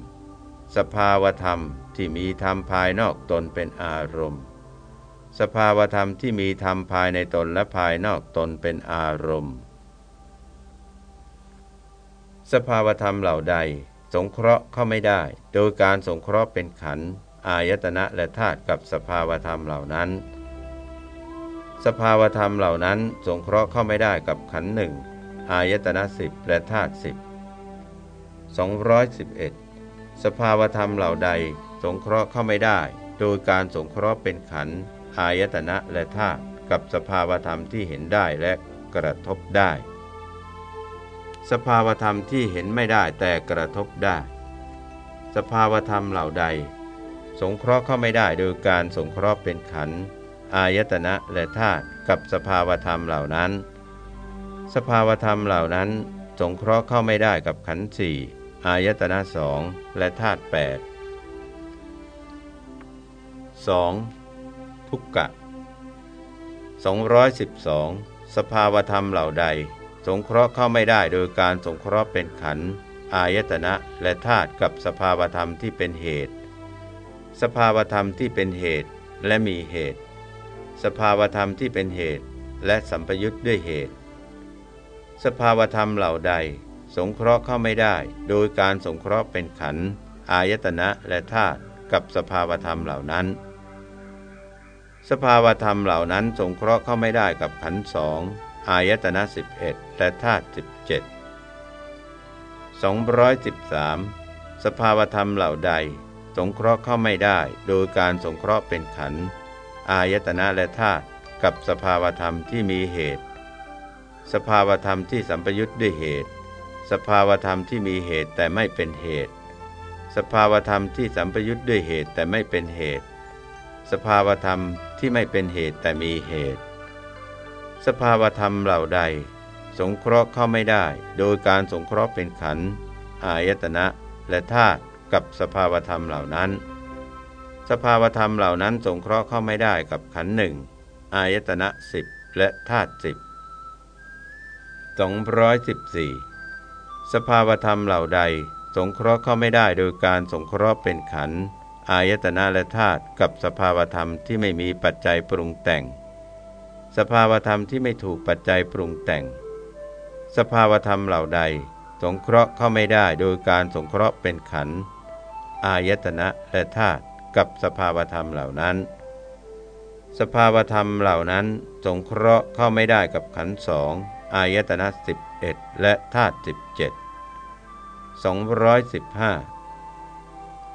สภาวธรรมที่มีธรรมภายนอกตนเป็นอารมณ์ สภาวธรรมที่มีธรรมภายในตนและภายนอกตนเป็นอารมณ์ สภาวธรรมเหล่าใด สงเคราะห์เข้าไม่ได้ โดยการสงเคราะห์เป็นขันธ์อายตนะและธาตุกับสภาวธรรมเหล่านั้น สภาวธรรมเหล่านั้น สงเคราะห์เข้าไม่ได้กับขันธ์หนึ่งอายตนะสิบและธาตุสิบ211 สภาวธรรมเหล่าใด สงเคราะห์เข้าไม่ได้ โดยการสงเคราะห์เป็นขันธ์อายตนะและธาตุกับสภาวธรรมที่เห็นได้และกระทบได้ สภาวธรรมที่เห็นไม่ได้แต่กระทบได้ สภาวธรรมเหล่าใด สงเคราะห์เข้าไม่ได้โดยการสงเคราะห์เป็นขันธ์อายตนะและธาตุกับสภาวธรรมเหล่านั้น สภาวธรรมเหล่านั้น สงเคราะห์เข้าไม่ได้กับขันธ์สี่อายตนะสองและธาตุแปด 2. ทุกกะ212 สภาวธรรมเหล่าใด สงเคราะห์เข้าไม่ได้โดยการสงเคราะห์เป็นขันธ์อายตนะและธาตุกับสภาวธรรมที่เป็นเหตุ สภาวธรรมที่เป็นเหตุและมีเหตุ สภาวธรรมที่เป็นเหตุ และสัมปยุทธ์ด้วยเหตุ สภาวธรรมเหล่าใด สงเคราะห์เข้าไม่ได้ โดยการสงเคราะห์เป็นขันธ์อายตนะและธาตุกับสภาวธรรมเหล่านั้น สภาวธรรมเหล่านั้นสงเคราะห์เข้าไม่ได้กับขันธ์สอง อายตนะ11 และธาตุ17 213 สภาวธรรมเหล่าใด สงเคราะห์เข้าไม่ได้ โดยการสงเคราะห์เป็นขันธ์อายตนะและธาตุกับสภาวธรรมที่มีเหตุ สภาวธรรมที่สัมปยุทธ์ด้วยเหตุ สภาวธรรมที่มีเหตุแต่ไม่เป็นเหตุ สภาวธรรมที่สัมปยุทธ์ด้วยเหตุแต่ไม่เป็นเหตุ สภาวธรรมที่ไม่เป็นเหตุแต่มีเหตุ สภาวธรรมเหล่าใด สงเคราะห์เข้าไม่ได้ โดยการสงเคราะห์เป็นขันธ์อายตนะและธาตุกับสภาวธรรมเหล่านั้น สภาวธรรมเหล่านั้นสงเคราะห์เข้าไม่ได้กับขันธ์หนึ่งอายตนะสิบและธาตุสิบสองร้อยสิบสี่สภาวธรรมเหล่าใด สงเคราะห์เข้าไม่ได้โดยการสงเคราะห์เป็นขันธ์อายตนะและธาตุกับสภาวธรรมที่ไม่มีปัจจัยปรุงแต่ง สภาวธรรมที่ไม่ถูกปัจจัยปรุงแต่ง สภาวธรรมเหล่าใด สงเคราะห์เข้าไม่ได้โดยการสงเคราะห์เป็นขันธ์อายตนะและธาตุกับสภาวธรรมเหล่านั้น สภาวธรรมเหล่านั้น สงเคราะห์เข้าไม่ได้กับขันธ์สองอายตนะสิบเอ็ดและธาตุสิบเจ็ดสองร้อยสิบห้า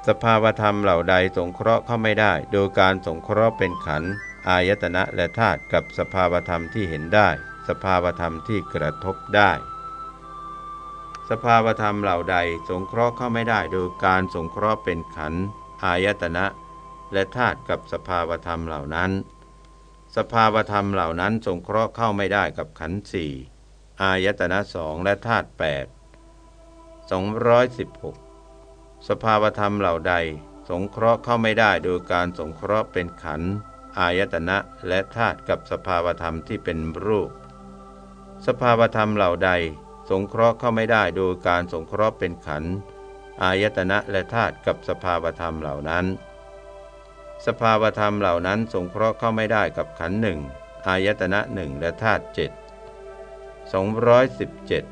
สภาวธรรมเหล่าใดสงเคราะห์เข้าไม่ได้ โดยการสงเคราะห์เป็นขันธ์ อายตนะและธาตุกับสภาวธรรมที่เห็นได้ สภาวธรรมที่กระทบได้ สภาวธรรมเหล่าใดสงเคราะห์เข้าไม่ได้โดยการสงเคราะห์เป็นขันธ์อายตนะ และธาตุกับสภาวธรรมเหล่านั้น สภาวธรรมเหล่านั้นสงเคราะห์เข้าไม่ได้กับขันธ์สี่อายตนะสองและธาตุแปดสองร้อยสิบหกสภาวธรรมเหล่าใด สงเคราะห์เข้าไม่ได้โดยการสงเคราะห์เป็นขันธ์ อายตนะและธาตุกับสภาวธรรมที่เป็นรูป สภาวธรรมเหล่าใด สงเคราะห์เข้าไม่ได้โดยการสงเคราะห์เป็นขันธ์อายตนะและธาตุกับสภาวธรรมเหล่านั้น สภาวธรรมเหล่านั้นสงเคราะห์เข้าไม่ได้กับขันธ์หนึ่งอายตนะหนึ่งและธาตุเจ็ดสองร้อยสิบเจ็ด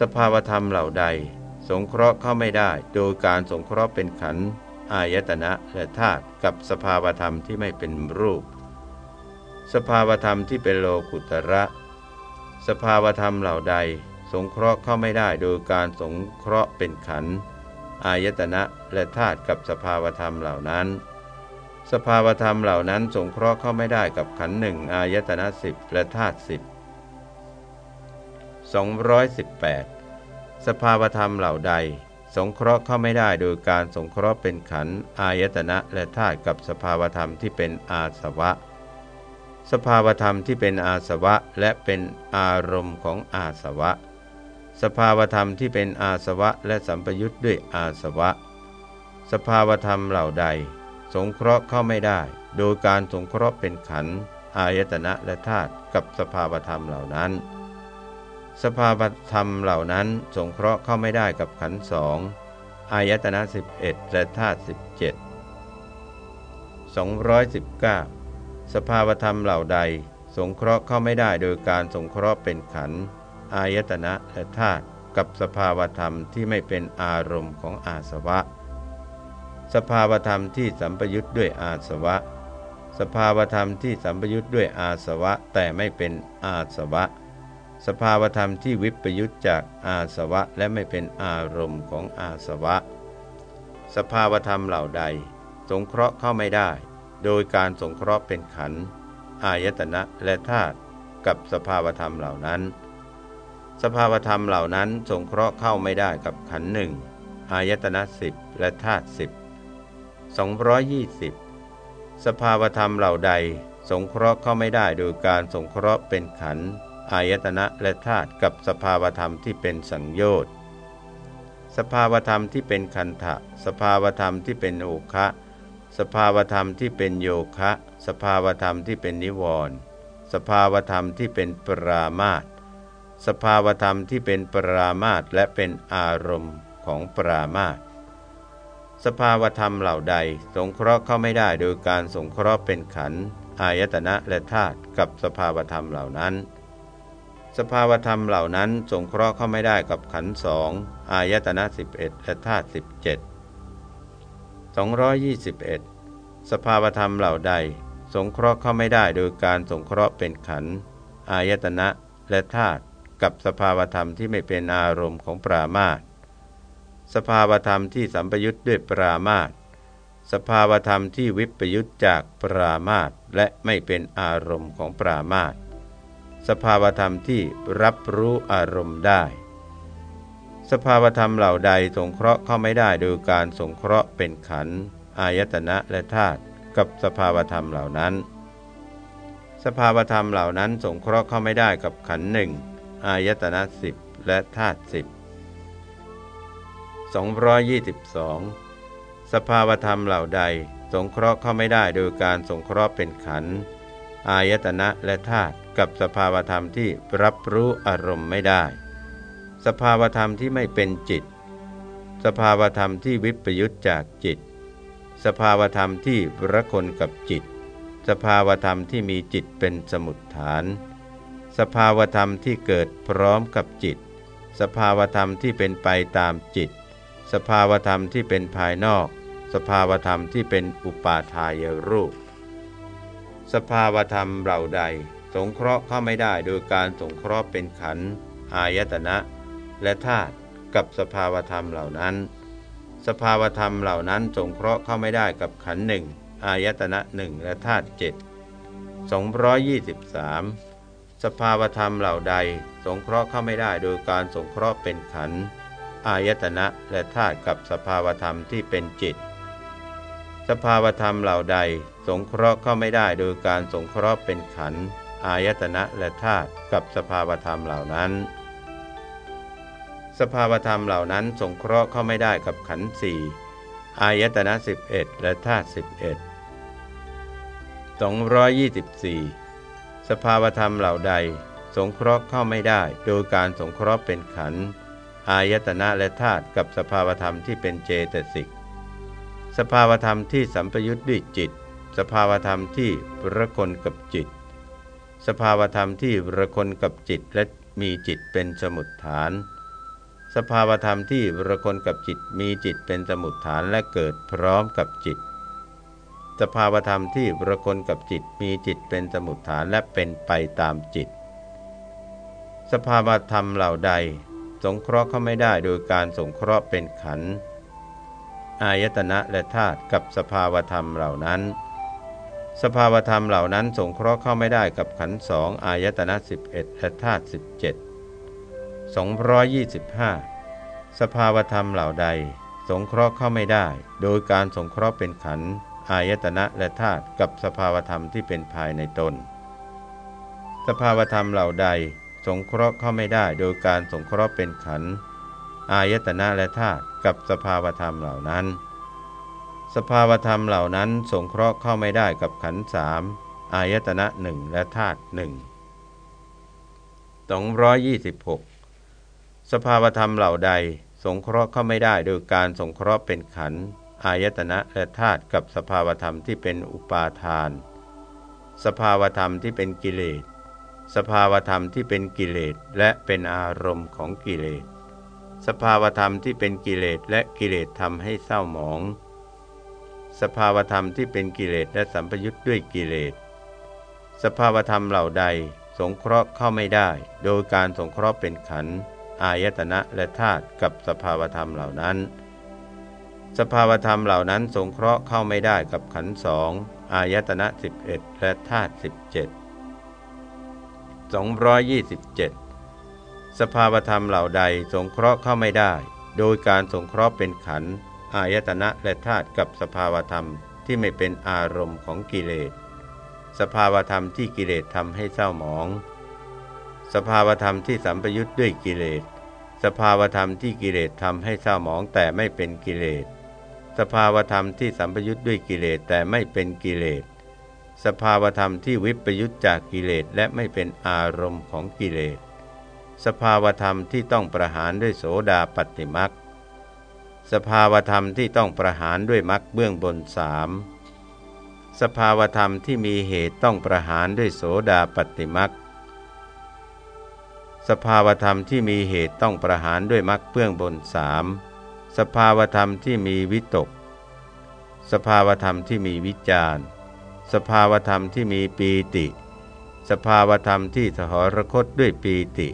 สภาวธรรมเหล่าใด สงเคราะห์เข้าไม่ได้โดยการสงเคราะห์เป็นขันธ์ อายตนะและธาตุกับสภาวธรรมที่ไม่เป็นรูป สภาวธรรมที่เป็นโลกุตระ สภาวธรรมเหล่าใด สงเคราะห์เข้าไม่ได้โดยการสงเคราะห์เป็นขันธ์อายตนะและธาตุกับสภาวธรรมเหล่านั้น สภาวธรรมเหล่านั้นสงเคราะห์เข้าไม่ได้กับขันธ์หนึ่งอายตนะสิบและธาตุสิบสองร้อยสิบแปดสภาวธรรมเหล่าใด สงเคราะห์เข้าไม่ได้โดยการสงเคราะห์เป็นขันธ์อายตนะและธาตุกับสภาวธรรมที่เป็นอาสวะ สภาวธรรมที่เป็นอาสวะและเป็นอารมณ์ของอาสวะ สภาวธรรมที่เป็นอาสวะและสัมปยุทธ์ด้วยอาสวะ สภาวธรรมเหล่าใด สงเคราะห์เข้าไม่ได้ โดยการสงเคราะห์เป็นขันธ์อายตนะและธาตุกับสภาวธรรมเหล่านั้น สภาวธรรมเหล่านั้นสงเคราะห์เข้าไม่ได้กับขันสองอายตนะ 11 และธาตุ17 219 สภาวธรรมเหล่าใด สงเคราะห์เข้าไม่ได้โดยการสงเคราะห์เป็นขันอายตนะและธาตุกับสภาวธรรมที่ไม่เป็นอารมณ์ของอาสวะ สภาวธรรมที่สัมปยุทธ์ด้วยอาสวะ สภาวธรรมที่สัมปยุทธ์ด้วยอาสวะแต่ไม่เป็นอาสวะ สภาวธรรมที่วิปยุตจากอาสวะและไม่เป็นอารมณ์ของอาสวะ สภาวธรรมเหล่าใด สงเคราะห์เข้าไม่ได้ โดยการสงเคราะห์เป็นขันธ์อายตนะและธาตุกับสภาวธรรมเหล่านั้น สภาวธรรมเหล่านั้นสงเคราะห์เข้าไม่ได้กับขันธ์หนึ่งอายตนะสิบและธาตุสิบ220สภาวธรรมเหล่าใด สงเคราะห์เข้าไม่ได้โดยการสงเคราะห์เป็นขันธ์ อายตนะและธาตุกับสภาวธรรมที่เป็นสังโยชน์สภาวธรรมที่เป็นคันทะสภาวธรรมที่เป็นโอคะสภาวธรรมที่เป็นโยคะ สภาวธรรมที่เป็นนิวรณ์สภาวธรรมที่เป็นปรามาตสภาวธรรมที่เป็นปรามาตและเป็นอารมณ์ของปรามาตสภาวธรรมเหล่าใด สงเคราะห์เข้าไม่ได้โดยการสงเคราะห์เป็นขันธ์อายตนะและธาตุกับสภาวธรรมเหล่านั้น สภาวธรรมเหล่านั้นสงเคราะห์เข้าไม่ได้กับขันธ์สองอายตนะ11และธาตุ17 221 สภาวธรรมเหล่าใด สงเคราะห์เข้าไม่ได้โดยการสงเคราะห์เป็นขันธ์อายตนะและธาตุกับสภาวธรรมที่ไม่เป็นอารมณ์ของปรามาตสภาวธรรมที่สัมปยุทธ์ด้วยปรามาตสภาวธรรมที่วิปยุทธจากปรามาตและไม่เป็นอารมณ์ของปรามาต สภาวธรรมที่รับรู้อารมณ์ได้ สภาวธรรมเหล่าใดสงเคราะห์เข้าไม่ได้โดยการสงเคราะห์เป็นขันธ์อายตนะและธาตุกับสภาวธรรมเหล่านั้น สภาวธรรมเหล่านั้นสงเคราะห์เข้าไม่ได้กับขันธ์หนึ่งอายตนะสิบและธาตุสิบ222 สภาวธรรมเหล่าใด สงเคราะห์เข้าไม่ได้โดยการสงเคราะห์เป็นขันธ์อายตนะและธาตุ กับสภาวธรรมที่รับรู้อารมณ์ไม่ได้ สภาวธรรมที่ไม่เป็นจิต สภาวธรรมที่วิปยุตจากจิต สภาวธรรมที่ระคนกับจิต สภาวธรรมที่มีจิตเป็นสมุดฐาน สภาวธรรมที่เกิดพร้อมกับจิต สภาวธรรมที่เป็นไปตามจิต สภาวธรรมที่เป็นภายนอก สภาวธรรมที่เป็นอุปาทายรูป สภาวธรรมเหล่าใด สงเคราะห์เข้าไม่ได้โดยการสงเคราะห์เป็นขันธ์อายตนะ และธาตุกับสภาวธรรมเหล่านั้น สภาวธรรมเหล่านั้นสงเคราะห์เข้าไม่ได้กับขันธ์หนึ่งอายตนะหนึ่งและธาตุเจ็ดสองร้อยยี่สิบสามสภาวธรรมเหล่าใด สงเคราะห์เข้าไม่ได้โดยการสงเคราะห์เป็นขันธ์อายตนะและธาตุกับสภาวธรรมที่เป็นจิต สภาวธรรมเหล่าใด สงเคราะห์เข้าไม่ได้โดยการสงเคราะห์เป็นขันธ์ อายตนะและธาตุกับสภาวธรรมเหล่านั้น สภาวธรรมเหล่านั้นสงเคราะห์เข้าไม่ได้กับขันธ์สี่อายตนะ11 และธาตุ11 224 สภาวธรรมเหล่าใด สงเคราะห์เข้าไม่ได้ โดยการสงเคราะห์เป็นขันธ์อายตนะและธาตุกับสภาวธรรมที่เป็นเจตสิก สภาวธรรมที่สัมปยุทธ์ด้วยจิต สภาวธรรมที่ประคนกับจิต สภาวธรรมที่ประคนกับจิตและมีจิตเป็นสมุดฐาน สภาวธรรมที่ประคนกับจิตมีจิตเป็นสมุดฐานและเกิดพร้อมกับจิต สภาวธรรมที่ประคนกับจิตมีจิตเป็นสมุดฐานและเป็นไปตามจิต สภาวธรรมเหล่าใด สงเคราะห์เข้าไม่ได้โดยการสงเคราะห์เป็นขันธ์อายตนะและธาตุกับสภาวธรรมเหล่านั้น สภาวธรรมเหล่านั้นสงเคราะห์เข้าไม่ได้กับขันธ์สองอายตนะ11และธาตุ17 225 สภาวธรรมเหล่าใด สงเคราะห์เข้าไม่ได้ โดยการสงเคราะห์เป็นขันธ์อายตนะและธาตุกับสภาวธรรมที่เป็นภายในตน สภาวธรรมเหล่าใด สงเคราะห์เข้าไม่ได้ โดยการสงเคราะห์เป็นขันอายตนะและธาตุกับสภาวธรรมเหล่านั้น สภาวธรรมเหล่านั้นสงเคราะห์เข้าไม่ได้กับขันสามอายตนะหนึ่งและธาตุหนึ่งสองร้อยยี่สิบหกสภาวธรรมเหล่าใด สงเคราะห์เข้าไม่ได้โดยการสงเคราะห์เป็นขันอายตนะและธาตุกับสภาวธรรมที่เป็นอุปาทาน สภาวธรรมที่เป็นกิเลส สภาวธรรมที่เป็นกิเลสและเป็นอารมณ์ของกิเลส สภาวธรรมที่เป็นกิเลสและกิเลสทำให้เศร้าหมอง สภาวธรรมที่เป็นกิเลสและสัมพยุตด้วยกิเลส สภาวธรรมเหล่าใดสงเคราะห์เข้าไม่ได้ โดยการสงเคราะห์เป็นขันธ์อายตนะและธาตุกับสภาวธรรมเหล่านั้น สภาวธรรมเหล่านั้นสงเคราะห์เข้าไม่ได้กับขันธ์สองอายตนะ 11 และธาตุ17 227 สภาวธรรมเหล่าใดสงเคราะห์เข้าไม่ได้ โดยการสงเคราะห์เป็นขันธ์ อายตนะและธาตุกับสภาวธรรมที่ไม่เป็นอารมณ์ของกิเลส สภาวธรรมที่กิเลสทำให้เศร้าหมอง สภาวธรรมที่สัมปยุทธ์ด้วยกิเลส สภาวธรรมที่กิเลสทำให้เศร้าหมองแต่ไม่เป็นกิเลส สภาวธรรมที่สัมปยุทธ์ด้วยกิเลสแต่ไม่เป็นกิเลส สภาวธรรมที่วิปยุทธจากกิเลสและไม่เป็นอารมณ์ของกิเลส สภาวธรรมที่ต้องประหารด้วยโสดาปฏิมัก สภาวธรรมที่ต้องประหารด้วยมรรคเบื้องบนสามสภาวธรรมที่มีเหตุต้องประหารด้วยโสดาปฏิมรรคสภาวธรรมที่มีเหตุต้องประหารด้วยมรรคเบื้องบนสามสภาวธรรมที่มีวิตก สภาวธรรมที่มีวิจารสภาวธรรมที่มีปีติ สภาวธรรมที่สหรคตด้วยปีติ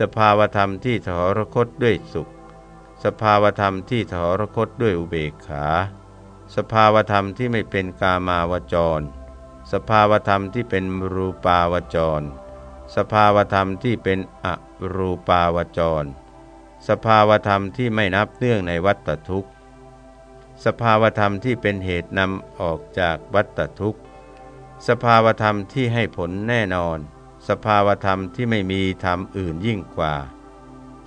สภาวธรรมที่สหรคตด้วยสุข สภาวธรรมที่ถรคตด้วยอุเบกขา สภาวธรรมที่ไม่เป็นกามาวจร สภาวธรรมที่เป็นรูปาวจร สภาวธรรมที่เป็นอรูปาวจร สภาวธรรมที่ไม่นับเนื่องในวัฏทุกข์ สภาวธรรมที่เป็นเหตุนำออกจากวัฏทุกข์ สภาวธรรมที่ให้ผลแน่นอน สภาวธรรมที่ไม่มีธรรมอื่นยิ่งกว่า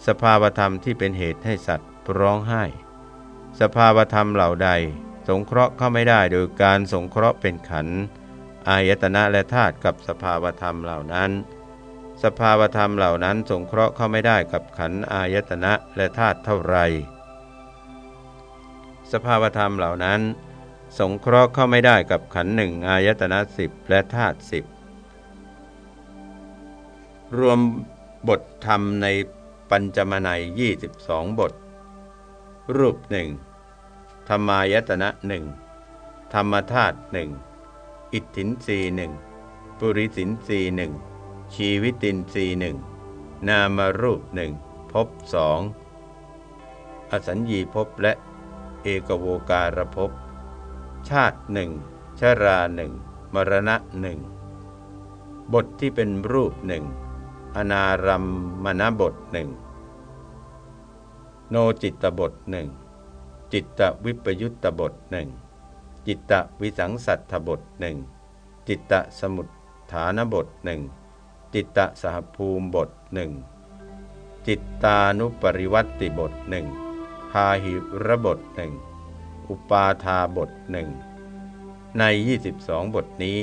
สภาวธรรมที่เป็นเหตุให้สัตว์ร้องไห้ สภาวธรรมเหล่าใด สงเคราะห์เข้าไม่ได้โดยการสงเคราะห์เป็นขัน อายตนะและธาตุกับสภาวธรรมเหล่านั้น สภาวธรรมเหล่านั้นสงเคราะห์เข้าไม่ได้กับขันอายตนะและธาตุเท่าไรสภาวธรรมเหล่านั้น สงเคราะห์เข้าไม่ได้กับขันหนึ่งอายตนะสิบและธาตุสิบรวมบทธรรมใน ปัญจมนัยยี่สิบสองบท รูปหนึ่งธรรมายตนะหนึ่งธรรมธาตุหนึ่งอิทธินรีหนึ่งปุริสินรีหนึ่งชีวิตินรีหนึ่งนามรูปหนึ่งภพสองอสัญญีภพและเอกโวการภพชาติหนึ่งชราหนึ่งมรณะหนึ่งบทที่เป็นรูปหนึ่ง นา รัมมณบทหนึ่งโนจิตบทหนึ่งจิตตวิปยุตตบทหนึ่งจิตตวิสังสัตถบทหนึ่งจิตตสมุทฐานบทหนึ่งจิตตสหภูมิบทหนึ่งจิตตานุปริวัติบทหนึ่งพาหิระบทหนึ่งอุปาทาบทหนึ่งใน 22 บทนี้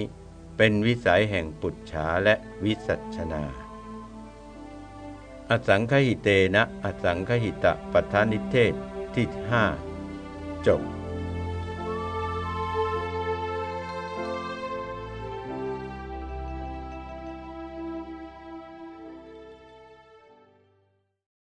เป็นวิสัยแห่งปุจฉาและวิสัชนา อสังคหิเตนะ อสังคหิตะปัฏฐานิเทศที่ห้าจบ